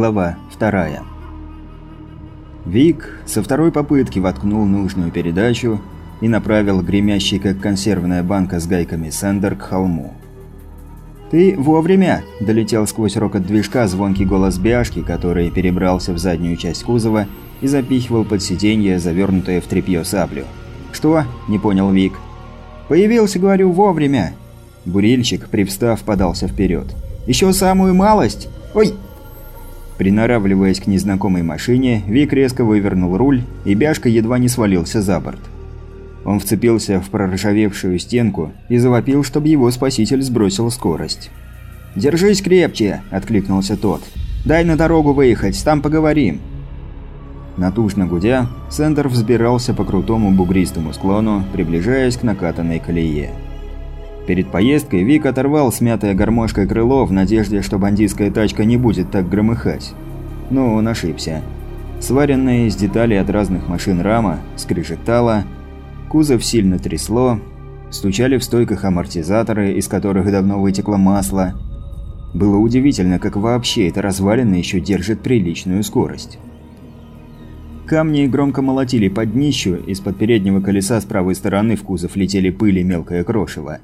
Глава вторая. Вик со второй попытки воткнул нужную передачу и направил гремящий, как консервная банка с гайками, сендер к холму. «Ты вовремя!» – долетел сквозь рокот движка звонкий голос Бяшки, который перебрался в заднюю часть кузова и запихивал под сиденье, завернутое в тряпье саблю. «Что?» – не понял Вик. «Появился, говорю, вовремя!» Бурильщик, привстав, подался вперед. «Еще самую малость! Ой!» Приноравливаясь к незнакомой машине, Вик резко вывернул руль, и Бяшка едва не свалился за борт. Он вцепился в проржавевшую стенку и завопил, чтобы его спаситель сбросил скорость. «Держись крепче!» – откликнулся тот. «Дай на дорогу выехать, там поговорим!» Натужно гудя, Сендер взбирался по крутому бугристому склону, приближаясь к накатанной колее. Перед поездкой Вик оторвал смятое гармошкой крыло в надежде, что бандитская тачка не будет так громыхать. Но он ошибся. Сваренная из деталей от разных машин рама скрежетала, кузов сильно трясло, стучали в стойках амортизаторы, из которых давно вытекло масло. Было удивительно, как вообще эта развалина еще держит приличную скорость. Камни громко молотили под днищу, из-под переднего колеса с правой стороны в кузов летели пыль и мелкое крошево.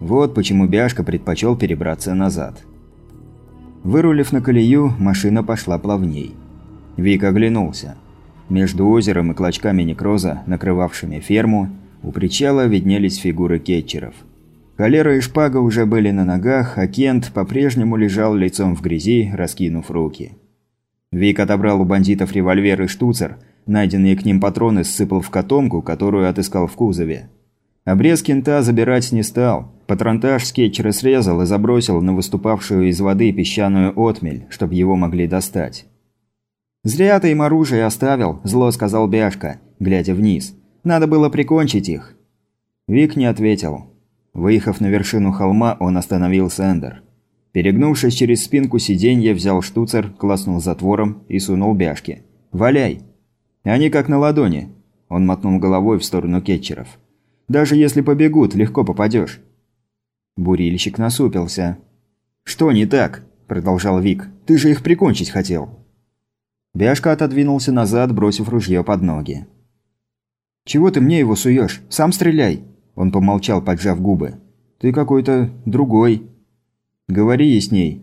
Вот почему Бяшка предпочел перебраться назад. Вырулив на колею, машина пошла плавней. Вик оглянулся. Между озером и клочками некроза, накрывавшими ферму, у причала виднелись фигуры кетчеров. Холера и шпага уже были на ногах, а Кент по-прежнему лежал лицом в грязи, раскинув руки. Вик отобрал у бандитов револьвер и штуцер, найденные к ним патроны сыпал в котомку, которую отыскал в кузове. Обрез кента забирать не стал. Патронтаж скетчера срезал и забросил на выступавшую из воды песчаную отмель, чтобы его могли достать. «Зря ты им оружие оставил», – зло сказал Бяшка, глядя вниз. «Надо было прикончить их». Вик не ответил. Выехав на вершину холма, он остановил Сендер. Перегнувшись через спинку сиденья, взял штуцер, класнул затвором и сунул Бяшке. «Валяй!» «Они как на ладони», – он мотнул головой в сторону кетчеров. Даже если побегут, легко попадешь. Бурильщик насупился. «Что не так?» – продолжал Вик. «Ты же их прикончить хотел». Бяшка отодвинулся назад, бросив ружье под ноги. «Чего ты мне его суешь? Сам стреляй!» Он помолчал, поджав губы. «Ты какой-то другой». «Говори ясней».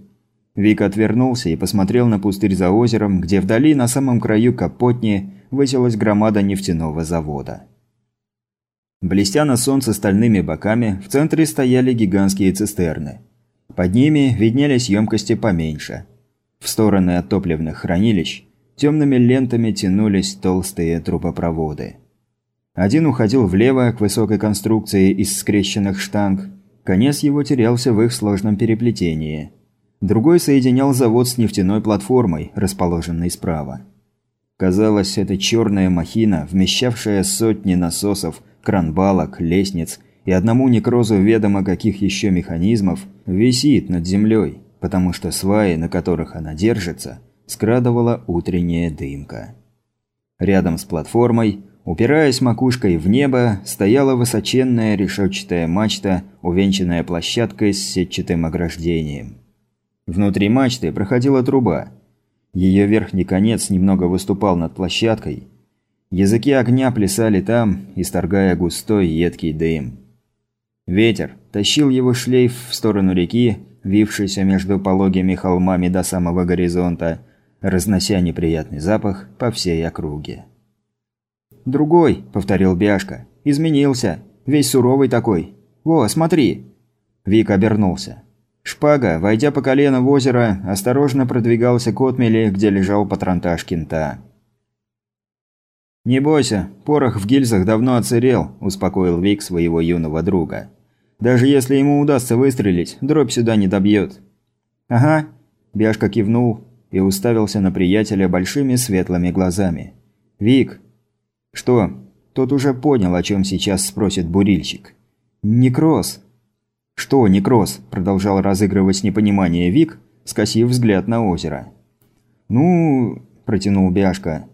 Вик отвернулся и посмотрел на пустырь за озером, где вдали на самом краю Капотни высилась громада нефтяного завода. Блестя на солнце стальными боками, в центре стояли гигантские цистерны. Под ними виднелись емкости поменьше. В стороны от топливных хранилищ темными лентами тянулись толстые трубопроводы. Один уходил влево к высокой конструкции из скрещенных штанг, конец его терялся в их сложном переплетении. Другой соединял завод с нефтяной платформой, расположенной справа. Казалось, эта черная махина, вмещавшая сотни насосов, кранбалок, лестниц и одному некрозу ведомо каких еще механизмов, висит над землей, потому что сваи, на которых она держится, скрадывала утренняя дымка. Рядом с платформой, упираясь макушкой в небо, стояла высоченная решетчатая мачта, увенчанная площадкой с сетчатым ограждением. Внутри мачты проходила труба. Ее верхний конец немного выступал над площадкой, Языки огня плясали там, исторгая густой едкий дым. Ветер тащил его шлейф в сторону реки, вившейся между пологими холмами до самого горизонта, разнося неприятный запах по всей округе. «Другой», — повторил Бяшка, — «изменился, весь суровый такой. Во, смотри!» Вик обернулся. Шпага, войдя по колено в озеро, осторожно продвигался к отмели, где лежал патронтаж кента. «Не бойся, порох в гильзах давно оцерел», – успокоил Вик своего юного друга. «Даже если ему удастся выстрелить, дробь сюда не добьет». «Ага», – Бяшка кивнул и уставился на приятеля большими светлыми глазами. «Вик». «Что?» Тот уже понял, о чем сейчас спросит бурильщик. «Некроз». «Что некроз?» – продолжал разыгрывать непонимание Вик, скосив взгляд на озеро. «Ну...» – протянул Бяшка.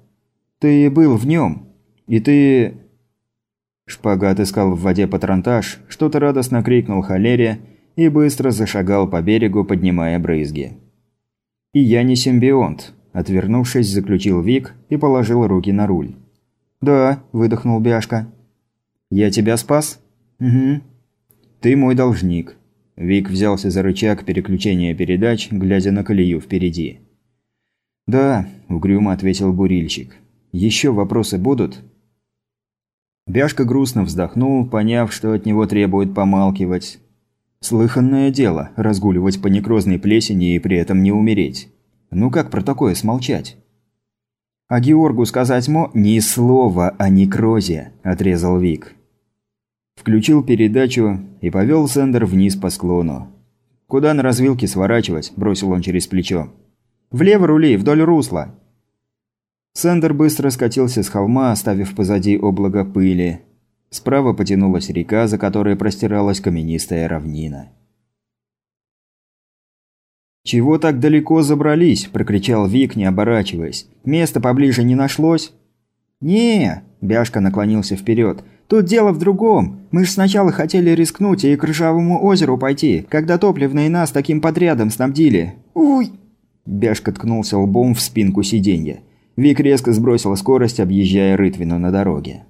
«Ты был в нем. И ты...» Шпага отыскал в воде патронтаж, что-то радостно крикнул холере и быстро зашагал по берегу, поднимая брызги. «И я не симбионт», – отвернувшись, заключил Вик и положил руки на руль. «Да», – выдохнул Бяшка. «Я тебя спас?» «Угу». «Ты мой должник». Вик взялся за рычаг переключения передач, глядя на колею впереди. «Да», – угрюмо ответил бурильщик. «Еще вопросы будут?» Бяшка грустно вздохнул, поняв, что от него требует помалкивать. Слыханное дело – разгуливать по некрозной плесени и при этом не умереть. Ну как про такое смолчать? «А Георгу сказать мо...» «Ни слова о некрозе», – отрезал Вик. Включил передачу и повел Сендер вниз по склону. «Куда на развилке сворачивать?» – бросил он через плечо. «Влево рули, вдоль русла». Сендер быстро скатился с холма, оставив позади облако пыли. Справа потянулась река, за которой простиралась каменистая равнина. «Чего так далеко забрались?» – прокричал Вик, не оборачиваясь. «Места поближе не нашлось?» «Не!» – Бяшка наклонился вперед. «Тут дело в другом. Мы же сначала хотели рискнуть и к Ржавому озеру пойти, когда топливные нас таким подрядом снабдили. Уй!» Бяшка ткнулся лбом в спинку сиденья. Вик резко сбросил скорость, объезжая Рытвину на дороге.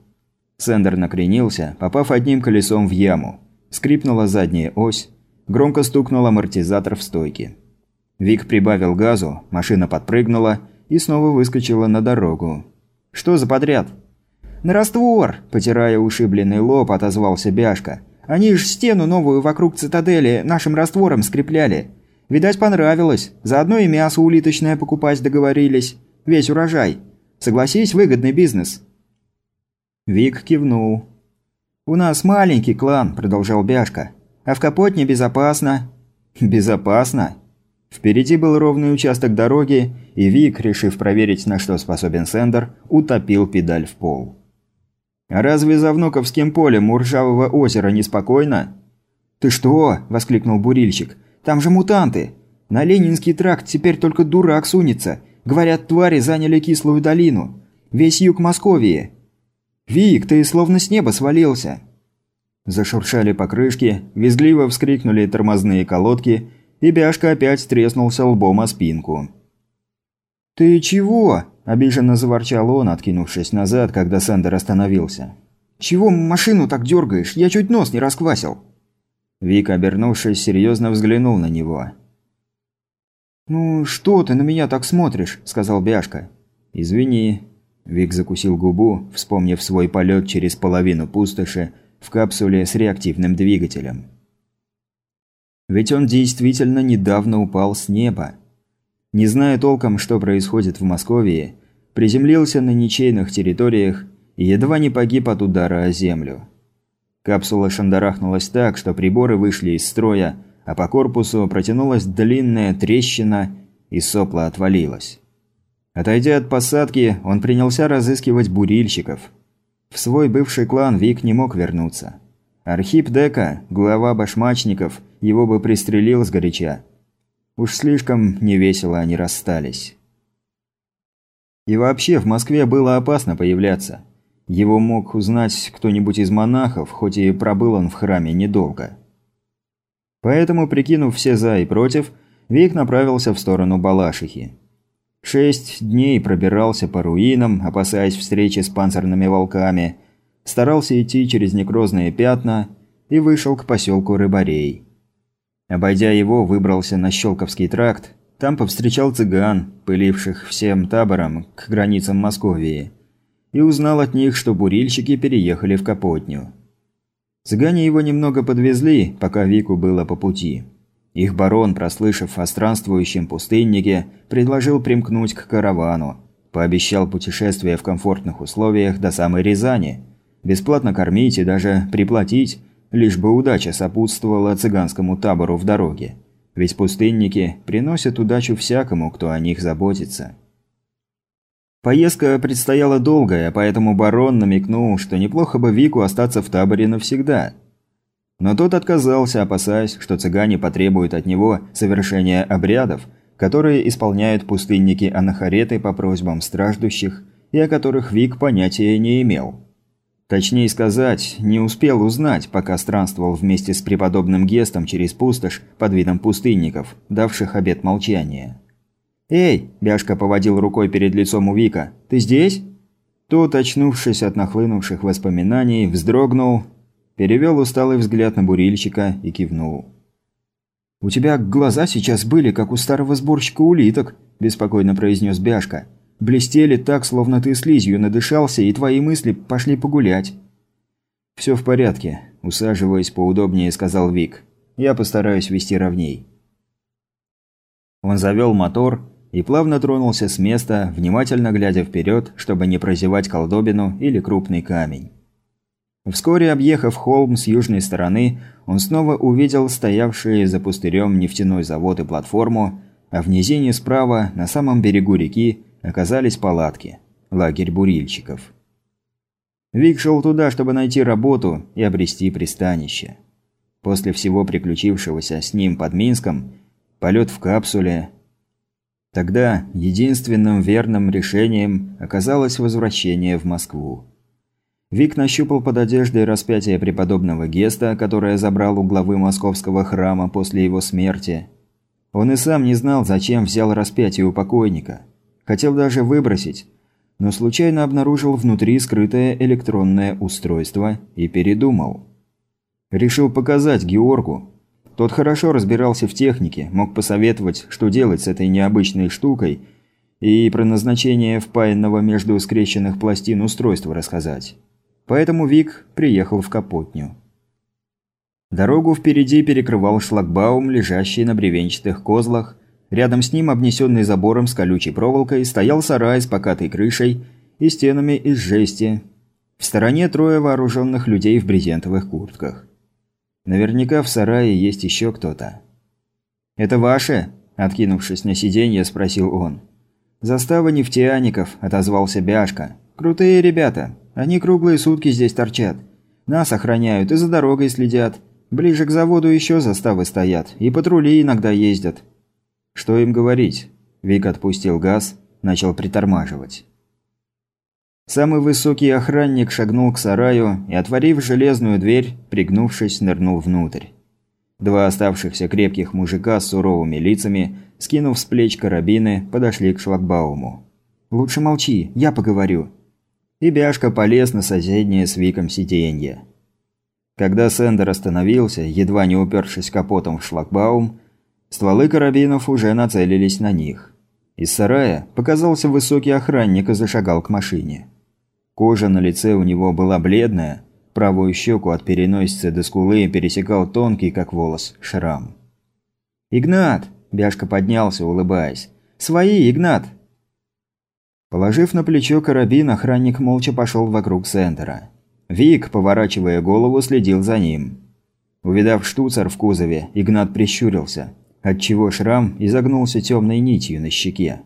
Сендер накренился, попав одним колесом в яму. Скрипнула задняя ось, громко стукнул амортизатор в стойке. Вик прибавил газу, машина подпрыгнула и снова выскочила на дорогу. «Что за подряд?» «На раствор!» – потирая ушибленный лоб, отозвался Бяшка. «Они ж стену новую вокруг цитадели нашим раствором скрепляли. Видать, понравилось. Заодно и мясо улиточное покупать договорились. Весь урожай. Согласись, выгодный бизнес». Вик кивнул. «У нас маленький клан», – продолжал Бяшка. «А в Капотне безопасно». «Безопасно?» Впереди был ровный участок дороги, и Вик, решив проверить, на что способен Сендер, утопил педаль в пол. «А разве за Внуковским полем у Ржавого озера неспокойно?» «Ты что?» – воскликнул бурильщик. «Там же мутанты! На Ленинский тракт теперь только дурак сунется. Говорят, твари заняли кислую долину. Весь юг Московии. «Вик, ты словно с неба свалился!» Зашуршали покрышки, визгливо вскрикнули тормозные колодки, и Бяшка опять треснулся лбом о спинку. «Ты чего?» – обиженно заворчал он, откинувшись назад, когда Сандер остановился. «Чего машину так дергаешь? Я чуть нос не расквасил!» Вик, обернувшись, серьезно взглянул на него. «Ну, что ты на меня так смотришь?» – сказал Бяшка. «Извини, Вик закусил губу, вспомнив свой полет через половину пустоши в капсуле с реактивным двигателем. Ведь он действительно недавно упал с неба. Не зная толком, что происходит в Москве, приземлился на ничейных территориях и едва не погиб от удара о землю. Капсула шандарахнулась так, что приборы вышли из строя, а по корпусу протянулась длинная трещина и сопла отвалилась. Отойдя от посадки, он принялся разыскивать бурильщиков. В свой бывший клан Вик не мог вернуться. Архип Дека, глава башмачников, его бы пристрелил сгоряча. Уж слишком невесело они расстались. И вообще, в Москве было опасно появляться. Его мог узнать кто-нибудь из монахов, хоть и пробыл он в храме недолго. Поэтому, прикинув все «за» и «против», Вик направился в сторону Балашихи. Шесть дней пробирался по руинам, опасаясь встречи с панцирными волками, старался идти через некрозные пятна и вышел к поселку Рыбарей. Обойдя его, выбрался на Щелковский тракт, там повстречал цыган, пыливших всем табором к границам Московии, и узнал от них, что бурильщики переехали в Капотню. Цыгане его немного подвезли, пока Вику было по пути. Их барон, прослышав о странствующем пустыннике, предложил примкнуть к каравану. Пообещал путешествие в комфортных условиях до самой Рязани. Бесплатно кормить и даже приплатить, лишь бы удача сопутствовала цыганскому табору в дороге. Ведь пустынники приносят удачу всякому, кто о них заботится. Поездка предстояла долгая, поэтому барон намекнул, что неплохо бы Вику остаться в таборе навсегда – но тот отказался, опасаясь, что цыгане потребуют от него совершения обрядов, которые исполняют пустынники-анахареты по просьбам страждущих и о которых Вик понятия не имел. Точнее сказать, не успел узнать, пока странствовал вместе с преподобным Гестом через пустошь под видом пустынников, давших обет молчания. «Эй!» – Бяшка поводил рукой перед лицом у Вика. «Ты здесь?» Тот, очнувшись от нахлынувших воспоминаний, вздрогнул, перевел усталый взгляд на бурильщика и кивнул. «У тебя глаза сейчас были, как у старого сборщика улиток», – беспокойно произнес Бяшка. «Блестели так, словно ты слизью надышался, и твои мысли пошли погулять». «Все в порядке», – усаживаясь поудобнее, сказал Вик. «Я постараюсь вести ровней». Он завел мотор и плавно тронулся с места, внимательно глядя вперед, чтобы не прозевать колдобину или крупный камень. Вскоре, объехав холм с южной стороны, он снова увидел стоявшие за пустырем нефтяной завод и платформу, а в низине справа, на самом берегу реки, оказались палатки – лагерь бурильщиков. Вик шел туда, чтобы найти работу и обрести пристанище. После всего приключившегося с ним под Минском, полет в капсуле, Тогда единственным верным решением оказалось возвращение в Москву. Вик нащупал под одеждой распятие преподобного Геста, которое забрал у главы московского храма после его смерти. Он и сам не знал, зачем взял распятие у покойника. Хотел даже выбросить, но случайно обнаружил внутри скрытое электронное устройство и передумал. Решил показать Георгу, тот хорошо разбирался в технике, мог посоветовать, что делать с этой необычной штукой, и про назначение впаянного между скрещенных пластин устройства рассказать. Поэтому Вик приехал в Капотню. Дорогу впереди перекрывал шлагбаум, лежащий на бревенчатых козлах. Рядом с ним, обнесенный забором с колючей проволокой, стоял сарай с покатой крышей и стенами из жести. В стороне трое вооруженных людей в брезентовых куртках. Наверняка в сарае есть еще кто-то. «Это ваше?» – откинувшись на сиденье, спросил он. «Застава нефтяников», – отозвался Бяшка. «Крутые ребята. Они круглые сутки здесь торчат. Нас охраняют и за дорогой следят. Ближе к заводу еще заставы стоят, и патрули иногда ездят». «Что им говорить?» Вик отпустил газ, начал притормаживать. Самый высокий охранник шагнул к сараю и, отворив железную дверь, пригнувшись, нырнул внутрь. Два оставшихся крепких мужика с суровыми лицами, скинув с плеч карабины, подошли к шлагбауму. «Лучше молчи, я поговорю». И Бяшка полез на соседнее с Виком сиденье. Когда Сендер остановился, едва не упершись капотом в шлагбаум, стволы карабинов уже нацелились на них. Из сарая показался высокий охранник и зашагал к машине. Кожа на лице у него была бледная, правую щеку от переносицы до скулы пересекал тонкий, как волос, шрам. «Игнат!» – Бяшка поднялся, улыбаясь. «Свои, Игнат!» Положив на плечо карабин, охранник молча пошел вокруг Сендера. Вик, поворачивая голову, следил за ним. Увидав штуцер в кузове, Игнат прищурился, отчего шрам изогнулся темной нитью на щеке.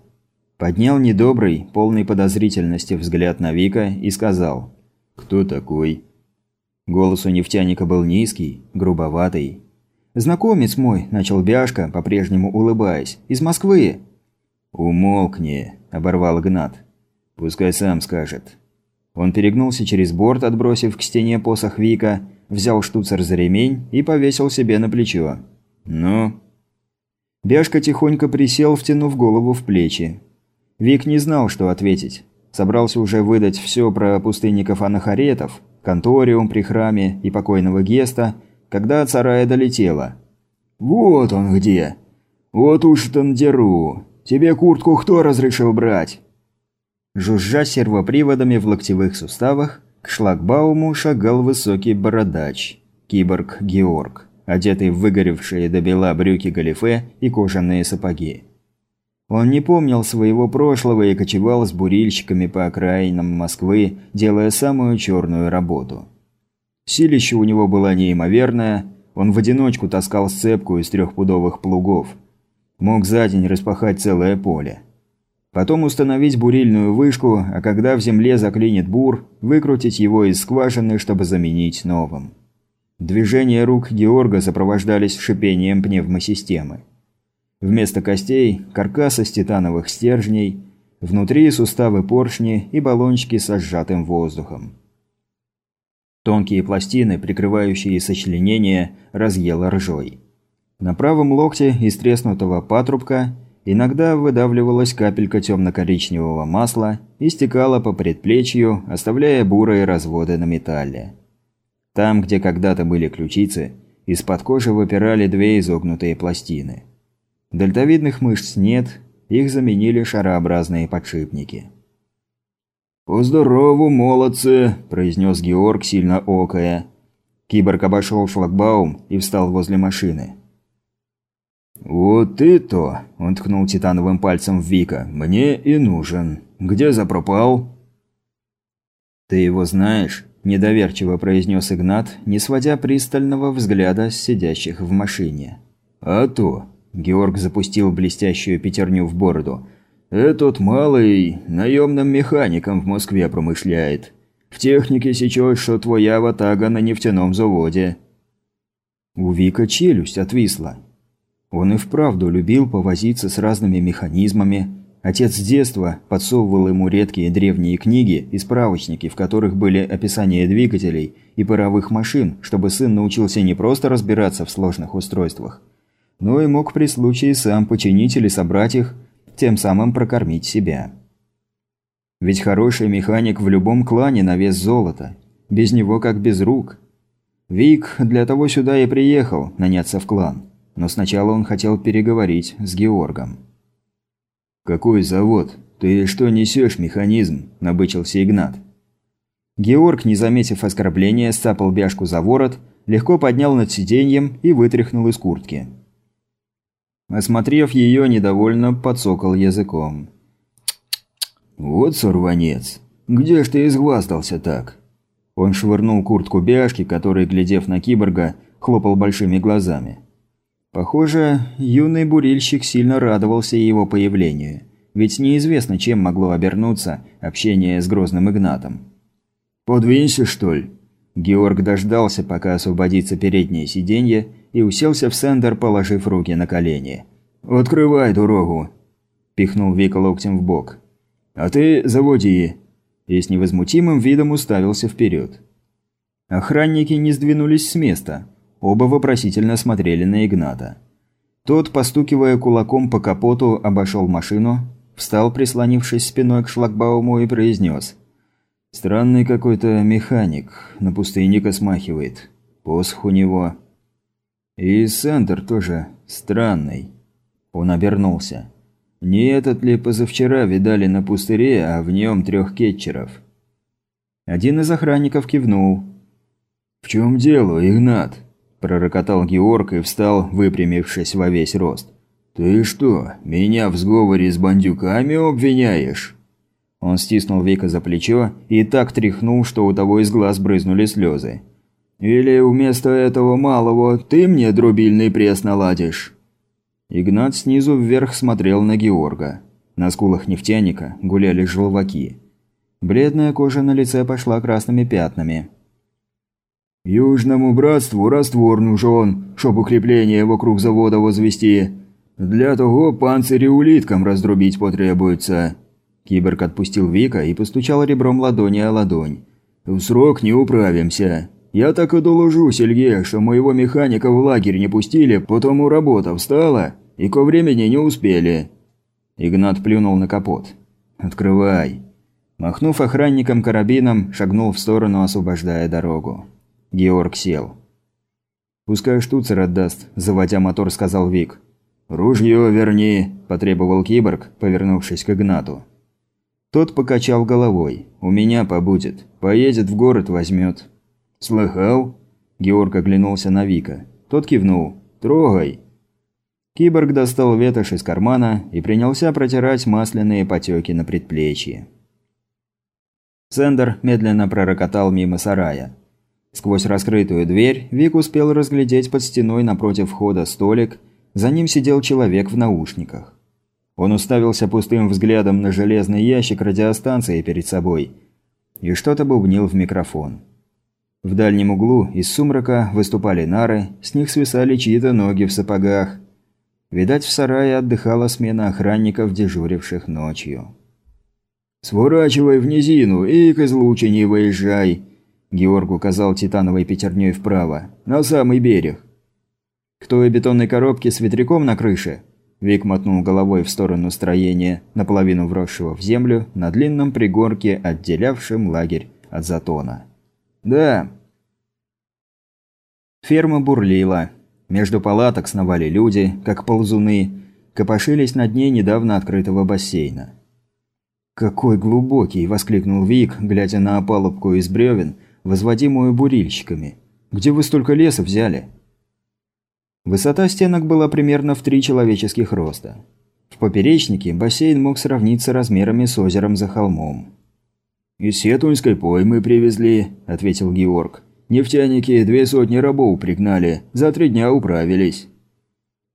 Поднял недобрый, полный подозрительности взгляд на Вика и сказал «Кто такой?». Голос у нефтяника был низкий, грубоватый. «Знакомец мой», – начал Бяшка, по-прежнему улыбаясь, – «из Москвы». «Умолкни», – оборвал Игнат. «Пускай сам скажет». Он перегнулся через борт, отбросив к стене посох Вика, взял штуцер за ремень и повесил себе на плечо. «Ну?» Бяшка тихонько присел, втянув голову в плечи. Вик не знал, что ответить. Собрался уже выдать все про пустынников анахаретов, конториум при храме и покойного Геста, когда от сарая долетело. «Вот он где! Вот уж тандеру! Тебе куртку кто разрешил брать?» Жужжа сервоприводами в локтевых суставах, к шлагбауму шагал высокий бородач, киборг Георг, одетый в выгоревшие до бела брюки галифе и кожаные сапоги. Он не помнил своего прошлого и кочевал с бурильщиками по окраинам Москвы, делая самую черную работу. Силище у него было неимоверное, он в одиночку таскал сцепку из трехпудовых плугов. Мог за день распахать целое поле. Потом установить бурильную вышку, а когда в земле заклинит бур, выкрутить его из скважины, чтобы заменить новым. Движения рук Георга сопровождались шипением пневмосистемы. Вместо костей – каркас из титановых стержней, внутри суставы поршни и баллончики со сжатым воздухом. Тонкие пластины, прикрывающие сочленения, разъело ржой. На правом локте из треснутого патрубка иногда выдавливалась капелька темно-коричневого масла и стекала по предплечью, оставляя бурые разводы на металле. Там, где когда-то были ключицы, из-под кожи выпирали две изогнутые пластины. Дельтовидных мышц нет, их заменили шарообразные подшипники. «Поздорову, молодцы!» – произнес Георг, сильно окая. Киборг обошел шлагбаум и встал возле машины. «Вот и то!» – он ткнул титановым пальцем в Вика. «Мне и нужен. Где запропал?» «Ты его знаешь?» – недоверчиво произнес Игнат, не сводя пристального взгляда с сидящих в машине. «А то!» – Георг запустил блестящую пятерню в бороду. «Этот малый наемным механиком в Москве промышляет. В технике сейчас, что твоя ватага на нефтяном заводе». У Вика челюсть отвисла. Он и вправду любил повозиться с разными механизмами. Отец с детства подсовывал ему редкие древние книги и справочники, в которых были описания двигателей и паровых машин, чтобы сын научился не просто разбираться в сложных устройствах, но и мог при случае сам починить или собрать их, тем самым прокормить себя. Ведь хороший механик в любом клане на вес золота. Без него как без рук. Вик для того сюда и приехал, наняться в клан. Но сначала он хотел переговорить с Георгом. «Какой завод? Ты что несешь, механизм?» – набычился Игнат. Георг, не заметив оскорбления, сцапал бяшку за ворот, легко поднял над сиденьем и вытряхнул из куртки. Осмотрев ее, недовольно подсокал языком. «Вот сорванец! Где ж ты изгваздался так?» Он швырнул куртку бяшки, который, глядев на киборга, хлопал большими глазами. Похоже, юный бурильщик сильно радовался его появлению, ведь неизвестно, чем могло обернуться общение с грозным Игнатом. «Подвинься, что ли?» Георг дождался, пока освободится переднее сиденье, и уселся в сендер, положив руки на колени. «Открывай дорогу!» – пихнул Вика локтем в бок. «А ты заводи!» И с невозмутимым видом уставился вперед. Охранники не сдвинулись с места – Оба вопросительно смотрели на Игната. Тот, постукивая кулаком по капоту, обошел машину, встал, прислонившись спиной к шлагбауму и произнес. «Странный какой-то механик, на пустынника смахивает. Посох у него. И центр тоже странный». Он обернулся. «Не этот ли позавчера видали на пустыре, а в нем трех кетчеров?» Один из охранников кивнул. «В чем дело, Игнат?» пророкотал Георг и встал, выпрямившись во весь рост. «Ты что, меня в сговоре с бандюками обвиняешь?» Он стиснул Вика за плечо и так тряхнул, что у того из глаз брызнули слезы. «Или вместо этого малого ты мне дробильный пресс наладишь?» Игнат снизу вверх смотрел на Георга. На скулах нефтяника гуляли желваки. Бледная кожа на лице пошла красными пятнами. «Южному братству раствор нужен, чтоб укрепление вокруг завода возвести. Для того панцири улиткам раздробить потребуется». Киборг отпустил Вика и постучал ребром ладони о ладонь. «В срок не управимся. Я так и доложу Сельге, что моего механика в лагерь не пустили, потому работа встала, и ко времени не успели». Игнат плюнул на капот. «Открывай». Махнув охранником карабином, шагнул в сторону, освобождая дорогу. Георг сел. «Пускай штуцер отдаст», – заводя мотор, сказал Вик. «Ружье верни», – потребовал киборг, повернувшись к Игнату. Тот покачал головой. «У меня побудет. Поедет в город, возьмет». «Слыхал?» Георг оглянулся на Вика. Тот кивнул. «Трогай». Киборг достал ветошь из кармана и принялся протирать масляные потеки на предплечье. Сендер медленно пророкотал мимо сарая. Сквозь раскрытую дверь Вик успел разглядеть под стеной напротив входа столик, за ним сидел человек в наушниках. Он уставился пустым взглядом на железный ящик радиостанции перед собой и что-то бубнил в микрофон. В дальнем углу из сумрака выступали нары, с них свисали чьи-то ноги в сапогах. Видать, в сарае отдыхала смена охранников, дежуривших ночью. «Сворачивай в низину и к излучине выезжай», Георг указал титановой пятерней вправо. «На самый берег». «К той бетонной коробке с ветряком на крыше?» Вик мотнул головой в сторону строения, наполовину вросшего в землю, на длинном пригорке, отделявшем лагерь от затона. «Да». Ферма бурлила. Между палаток сновали люди, как ползуны, копошились на дне недавно открытого бассейна. «Какой глубокий!» – воскликнул Вик, глядя на опалубку из бревен, возводимую бурильщиками. «Где вы столько леса взяли?» Высота стенок была примерно в три человеческих роста. В поперечнике бассейн мог сравниться размерами с озером за холмом. «Из Сетунской поймы привезли», – ответил Георг. «Нефтяники две сотни рабов пригнали, за три дня управились».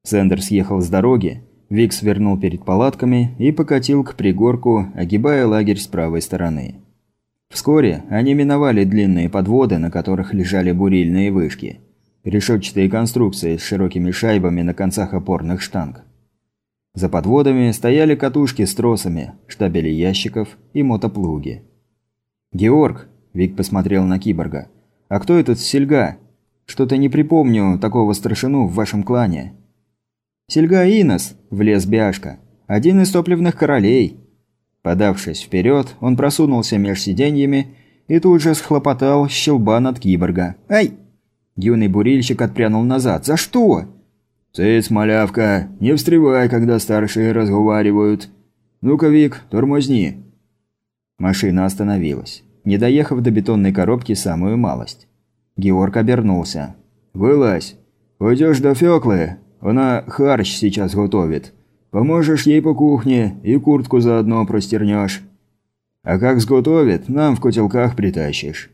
Сендер съехал с дороги, Вик свернул перед палатками и покатил к пригорку, огибая лагерь с правой стороны. Вскоре они миновали длинные подводы, на которых лежали бурильные вышки. Решетчатые конструкции с широкими шайбами на концах опорных штанг. За подводами стояли катушки с тросами, штабели ящиков и мотоплуги. «Георг», – Вик посмотрел на киборга, – «а кто этот Сельга? Что-то не припомню такого старшину в вашем клане». «Сельга Инос», – влез Бяшка. «Один из топливных королей». Подавшись вперед, он просунулся меж сиденьями и тут же схлопотал щелбан от киборга. «Ай!» Юный бурильщик отпрянул назад. «За что?» «Цыц, малявка, не встревай, когда старшие разговаривают. Ну-ка, Вик, тормозни». Машина остановилась, не доехав до бетонной коробки самую малость. Георг обернулся. «Вылазь. Уйдешь до Фёклы, она харч сейчас готовит. Поможешь ей по кухне и куртку заодно простернешь. А как сготовит, нам в котелках притащишь».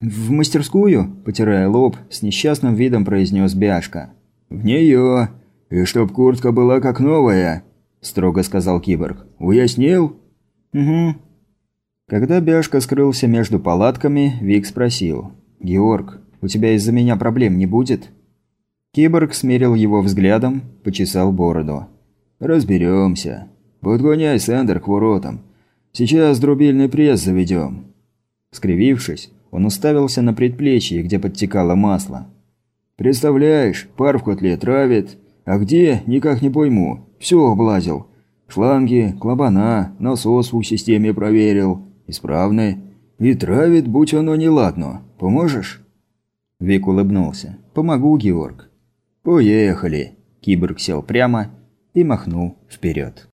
«В мастерскую?» – потирая лоб, с несчастным видом произнес Бяшка. «В нее. И чтоб куртка была как новая», – строго сказал киборг. «Уяснил?» «Угу». Когда Бяшка скрылся между палатками, Вик спросил. «Георг, у тебя из-за меня проблем не будет?» Киборг смерил его взглядом, почесал бороду. «Разберемся. Подгоняй Сэндер к воротам. Сейчас дробильный пресс заведем». Скривившись, он уставился на предплечье, где подтекало масло. «Представляешь, пар в котле травит. А где, никак не пойму. Все облазил. Шланги, клапана, насос в системе проверил. Исправны. И травит, будь оно неладно. Поможешь?» Вик улыбнулся. «Помогу, Георг». «Поехали!» Киборг сел прямо и махнул вперед.